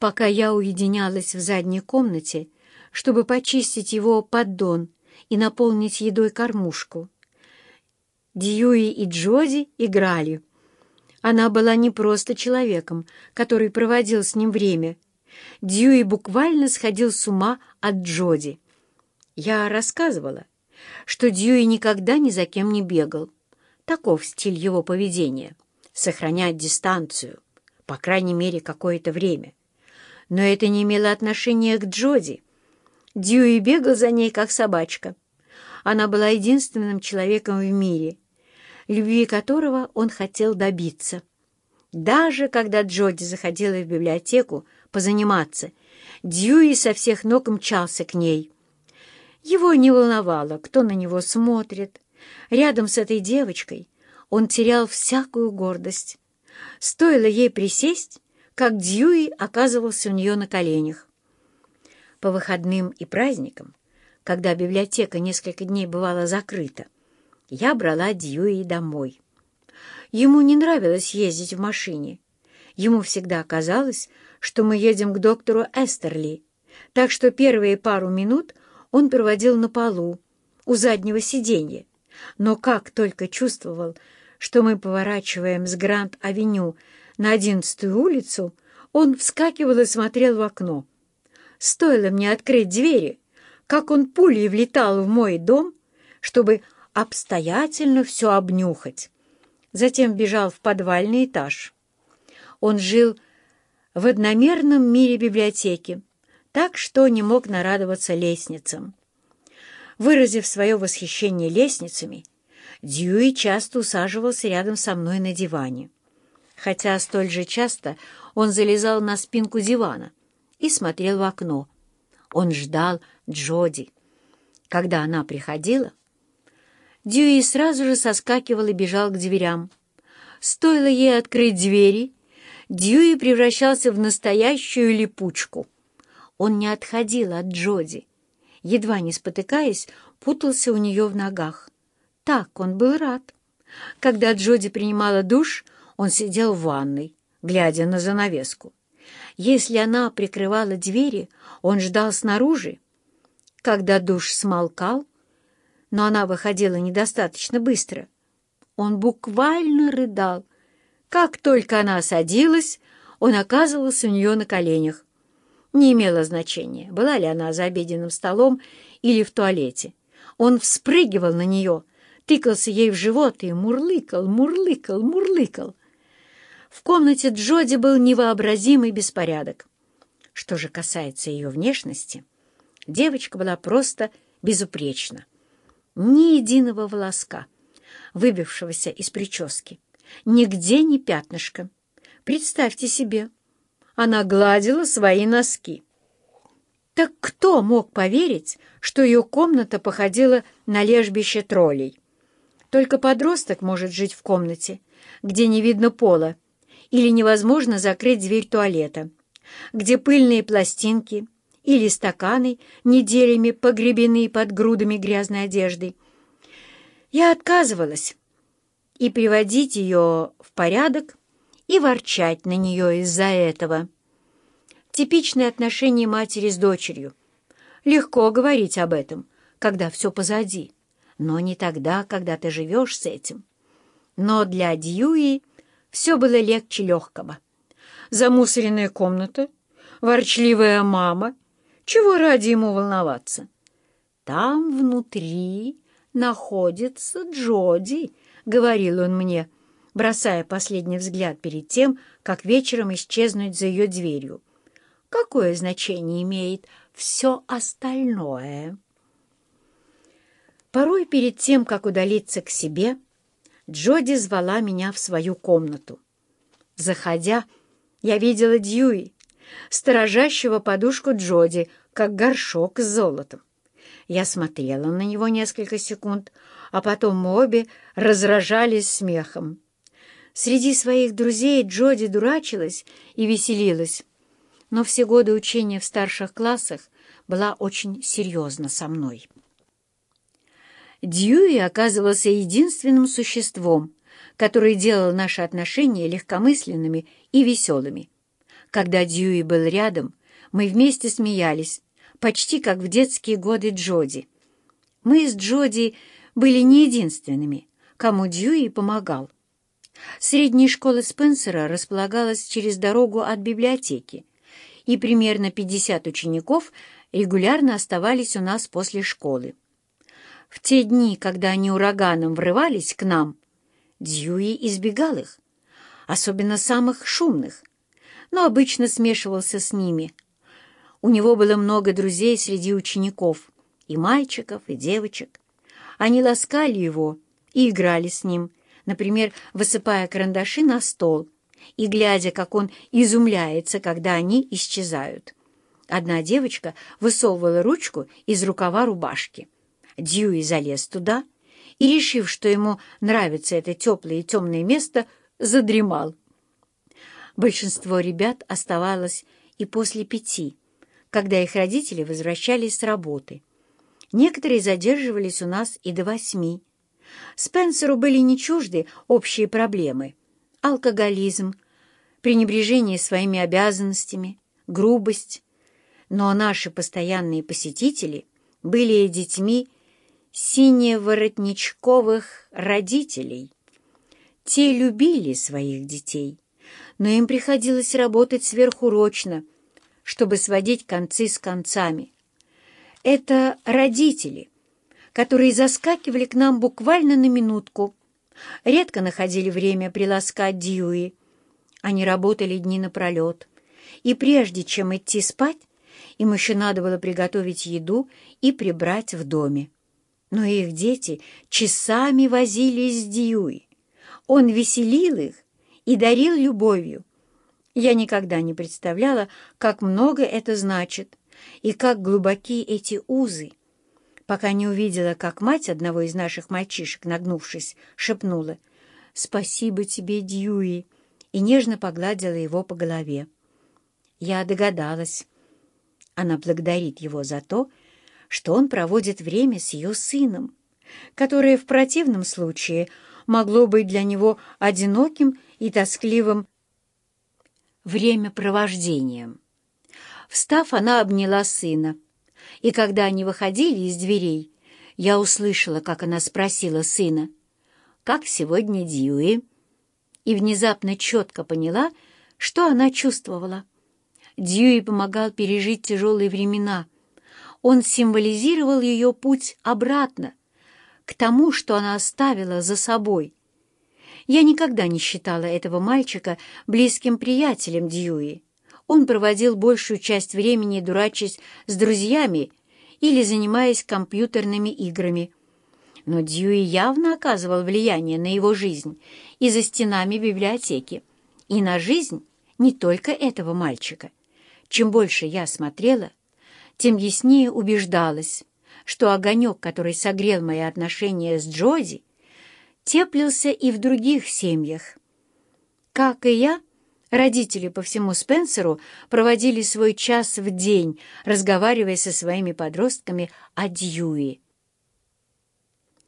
пока я уединялась в задней комнате, чтобы почистить его поддон и наполнить едой кормушку. Дьюи и Джоди играли. Она была не просто человеком, который проводил с ним время. Дьюи буквально сходил с ума от Джоди. Я рассказывала, что Дьюи никогда ни за кем не бегал. Таков стиль его поведения — сохранять дистанцию, по крайней мере, какое-то время. Но это не имело отношения к Джоди. Дьюи бегал за ней, как собачка. Она была единственным человеком в мире, любви которого он хотел добиться. Даже когда Джоди заходила в библиотеку позаниматься, Дьюи со всех ног мчался к ней. Его не волновало, кто на него смотрит. Рядом с этой девочкой он терял всякую гордость. Стоило ей присесть, как Дьюи оказывался у нее на коленях. По выходным и праздникам, когда библиотека несколько дней бывала закрыта, я брала Дьюи домой. Ему не нравилось ездить в машине. Ему всегда казалось, что мы едем к доктору Эстерли, так что первые пару минут он проводил на полу, у заднего сиденья. Но как только чувствовал, что мы поворачиваем с Гранд-авеню на одиннадцатую улицу, он вскакивал и смотрел в окно. Стоило мне открыть двери, как он пулей влетал в мой дом, чтобы обстоятельно все обнюхать. Затем бежал в подвальный этаж. Он жил в одномерном мире библиотеки, так что не мог нарадоваться лестницам. Выразив свое восхищение лестницами, Дьюи часто усаживался рядом со мной на диване. Хотя столь же часто он залезал на спинку дивана и смотрел в окно. Он ждал Джоди. Когда она приходила, Дьюи сразу же соскакивал и бежал к дверям. Стоило ей открыть двери, Дьюи превращался в настоящую липучку. Он не отходил от Джоди. Едва не спотыкаясь, путался у нее в ногах. Так он был рад. Когда Джоди принимала душ, он сидел в ванной, глядя на занавеску. Если она прикрывала двери, он ждал снаружи. Когда душ смолкал, но она выходила недостаточно быстро. Он буквально рыдал. Как только она садилась, он оказывался у нее на коленях. Не имело значения, была ли она за обеденным столом или в туалете. Он вспрыгивал на нее, тыкался ей в живот и мурлыкал, мурлыкал, мурлыкал. В комнате Джоди был невообразимый беспорядок. Что же касается ее внешности, девочка была просто безупречна ни единого волоска, выбившегося из прически, нигде ни пятнышка. Представьте себе, она гладила свои носки. Так кто мог поверить, что ее комната походила на лежбище троллей? Только подросток может жить в комнате, где не видно пола, или невозможно закрыть дверь туалета, где пыльные пластинки — или стаканы, неделями погребены под грудами грязной одежды. Я отказывалась и приводить ее в порядок, и ворчать на нее из-за этого. Типичное отношение матери с дочерью. Легко говорить об этом, когда все позади, но не тогда, когда ты живешь с этим. Но для Дьюи все было легче легкого. Замусоренная комната, ворчливая мама — чего ради ему волноваться? Там внутри находится Джоди, — говорил он мне, бросая последний взгляд перед тем, как вечером исчезнуть за ее дверью. Какое значение имеет все остальное? Порой перед тем, как удалиться к себе, Джоди звала меня в свою комнату. Заходя, я видела Дьюи, сторожащего подушку Джоди, как горшок с золотом. Я смотрела на него несколько секунд, а потом мы обе разражались смехом. Среди своих друзей Джоди дурачилась и веселилась, но все годы учения в старших классах была очень серьезна со мной. Дьюи оказывался единственным существом, которое делало наши отношения легкомысленными и веселыми. Когда Дьюи был рядом, мы вместе смеялись, почти как в детские годы Джоди. Мы с Джоди были не единственными, кому Дьюи помогал. Средняя школа Спенсера располагалась через дорогу от библиотеки, и примерно 50 учеников регулярно оставались у нас после школы. В те дни, когда они ураганом врывались к нам, Дьюи избегал их, особенно самых шумных, но обычно смешивался с ними. У него было много друзей среди учеников, и мальчиков, и девочек. Они ласкали его и играли с ним, например, высыпая карандаши на стол и глядя, как он изумляется, когда они исчезают. Одна девочка высовывала ручку из рукава рубашки. Дьюи залез туда и, решив, что ему нравится это теплое и темное место, задремал. Большинство ребят оставалось и после пяти, когда их родители возвращались с работы. Некоторые задерживались у нас и до восьми. Спенсеру были не чужды общие проблемы — алкоголизм, пренебрежение своими обязанностями, грубость. Но наши постоянные посетители были детьми синеворотничковых родителей. Те любили своих детей, но им приходилось работать сверхурочно, чтобы сводить концы с концами. Это родители, которые заскакивали к нам буквально на минутку, редко находили время приласкать Дьюи. Они работали дни напролет, и прежде чем идти спать, им еще надо было приготовить еду и прибрать в доме. Но их дети часами возились с Дьюи. Он веселил их и дарил любовью. Я никогда не представляла, как много это значит и как глубоки эти узы, пока не увидела, как мать одного из наших мальчишек, нагнувшись, шепнула «Спасибо тебе, Дьюи!» и нежно погладила его по голове. Я догадалась. Она благодарит его за то, что он проводит время с ее сыном, которое в противном случае могло быть для него одиноким и тоскливым времяпровождением. Встав, она обняла сына и когда они выходили из дверей, я услышала, как она спросила сына, «Как сегодня Дьюи?» И внезапно четко поняла, что она чувствовала. Дьюи помогал пережить тяжелые времена. Он символизировал ее путь обратно, к тому, что она оставила за собой. Я никогда не считала этого мальчика близким приятелем Дьюи. Он проводил большую часть времени, дурачась с друзьями или занимаясь компьютерными играми. Но Дьюи явно оказывал влияние на его жизнь и за стенами библиотеки, и на жизнь не только этого мальчика. Чем больше я смотрела, тем яснее убеждалась, что огонек, который согрел мои отношения с Джози, теплился и в других семьях. Как и я, Родители по всему Спенсеру проводили свой час в день, разговаривая со своими подростками о Дьюи.